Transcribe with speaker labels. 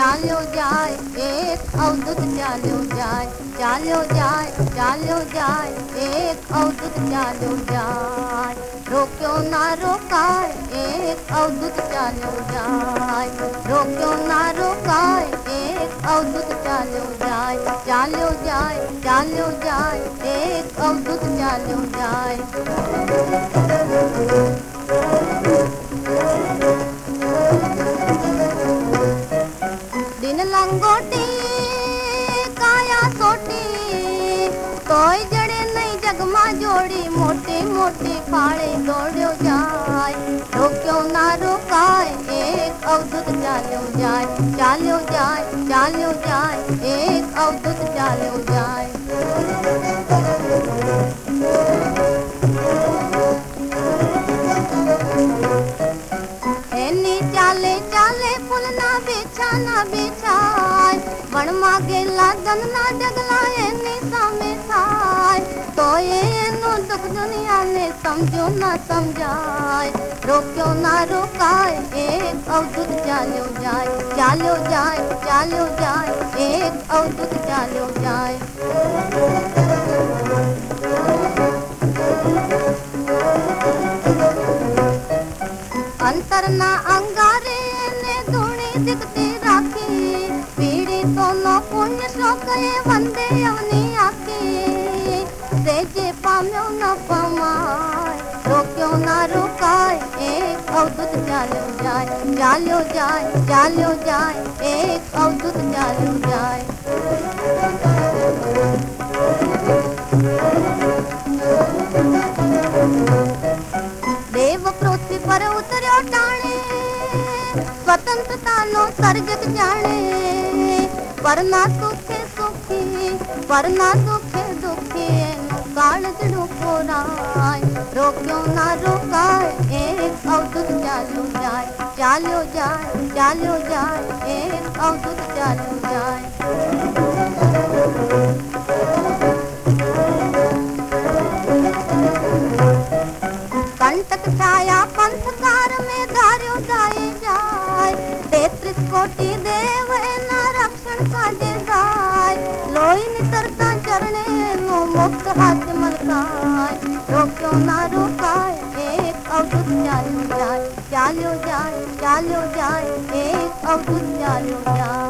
Speaker 1: ચાલ્યો જાય એક અવધૂત ચાલ્યો જાય ચાલ્યો જાય ચાલ્યો જાય એક અવધૂત ચાલ્યો જાય રોક્યો ના રોકાય એક અવધૂત ચાલ્યો જાય રોક્યો ના રોકાય એક અવધૂત ચાલ્યો જાય ચાલ્યો જાય ચાલ્યો જાય એક અવધૂત ચાલ્યો જાય लंगोटी काया सोटी। कोई जड़े नहीं जगमा जोड़ी, मोटी मोटी फाड़े दौड़ो जाए। रोक्यो ना रोकाए, एक अवधुत चालो जाए। चालो जाए चालो जाए, एक अवधुत चालो जाए। चाले चाले ना बेचा ना बेचाय पण मागे लागन ना डगला एनी सामे थाय तो ये एनो दुख दुनिया ने समझो ना समझाय रोक्यो ना रोकाय एक अवधुत चालो जाए। चालो जाए चालो जाए, एक तो पुण्य सो गए वंदे अवनी आखी सेजे पाम्यो न पमाय, रोक्यो ना रोकाय, एक अवधुत चालो जाए चालो जाए चालो जाए एक अवधुत चालो जाए देव पृथ्वी पर उतरियो टाणे स्वतंत्रता नो सर्जक जाने पर ना सुखे सुखी पर ना दुखे दुखी काल जड़ो कोराय रोक्यो ना रोकाय एक अवधुत चालो जाए चालो जाए चालो जाए एक अवधुत चालो जाए कंटक छाया पंथकार में धार्यो जाए जाय तेत्रिस कोटि देव रक्षण काजे जाय लोई नितरता चरणे नो मुक्त हाथ मलकाय। रोक्यो ना रोकाय, एक अवधुत चालो जाए चालो जाए चालो जाए एक अवधुत चालो जाए